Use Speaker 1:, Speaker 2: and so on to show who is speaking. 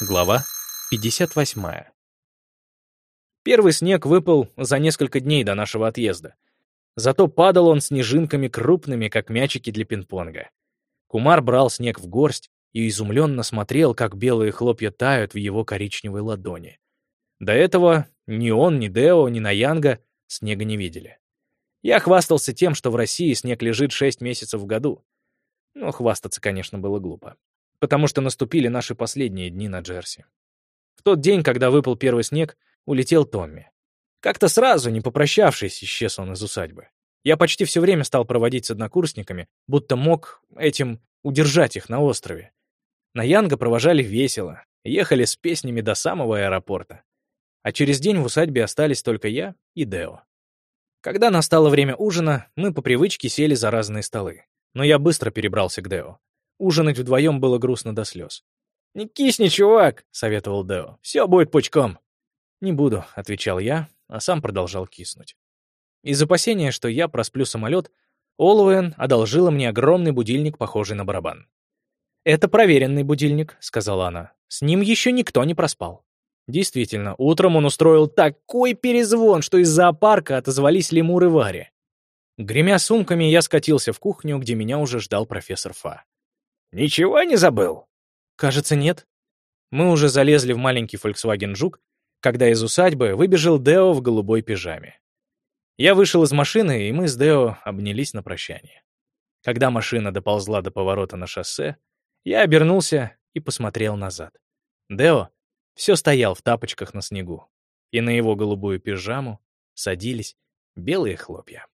Speaker 1: Глава 58. Первый снег выпал за несколько дней до нашего отъезда. Зато падал он снежинками крупными, как мячики для пинг-понга. Кумар брал снег в горсть и изумленно смотрел, как белые хлопья тают в его коричневой ладони. До этого ни он, ни Део, ни Наянга снега не видели. Я хвастался тем, что в России снег лежит шесть месяцев в году. Но хвастаться, конечно, было глупо потому что наступили наши последние дни на Джерси. В тот день, когда выпал первый снег, улетел Томми. Как-то сразу, не попрощавшись, исчез он из усадьбы. Я почти все время стал проводить с однокурсниками, будто мог этим удержать их на острове. На Янга провожали весело, ехали с песнями до самого аэропорта. А через день в усадьбе остались только я и Део. Когда настало время ужина, мы по привычке сели за разные столы. Но я быстро перебрался к Део. Ужинать вдвоем было грустно до слез. «Не кисни, чувак!» — советовал Део. «Все будет пучком!» «Не буду», — отвечал я, а сам продолжал киснуть. Из опасения, что я просплю самолет, Олуэн одолжила мне огромный будильник, похожий на барабан. «Это проверенный будильник», — сказала она. «С ним еще никто не проспал». Действительно, утром он устроил такой перезвон, что из зоопарка отозвались лемуры Вари. Гремя сумками, я скатился в кухню, где меня уже ждал профессор Фа. «Ничего не забыл?» «Кажется, нет». Мы уже залезли в маленький Volkswagen Жук, когда из усадьбы выбежал Део в голубой пижаме. Я вышел из машины, и мы с Део обнялись на прощание. Когда машина доползла до поворота на шоссе, я обернулся и посмотрел назад. Део все стоял в тапочках на снегу, и на его голубую пижаму садились белые хлопья.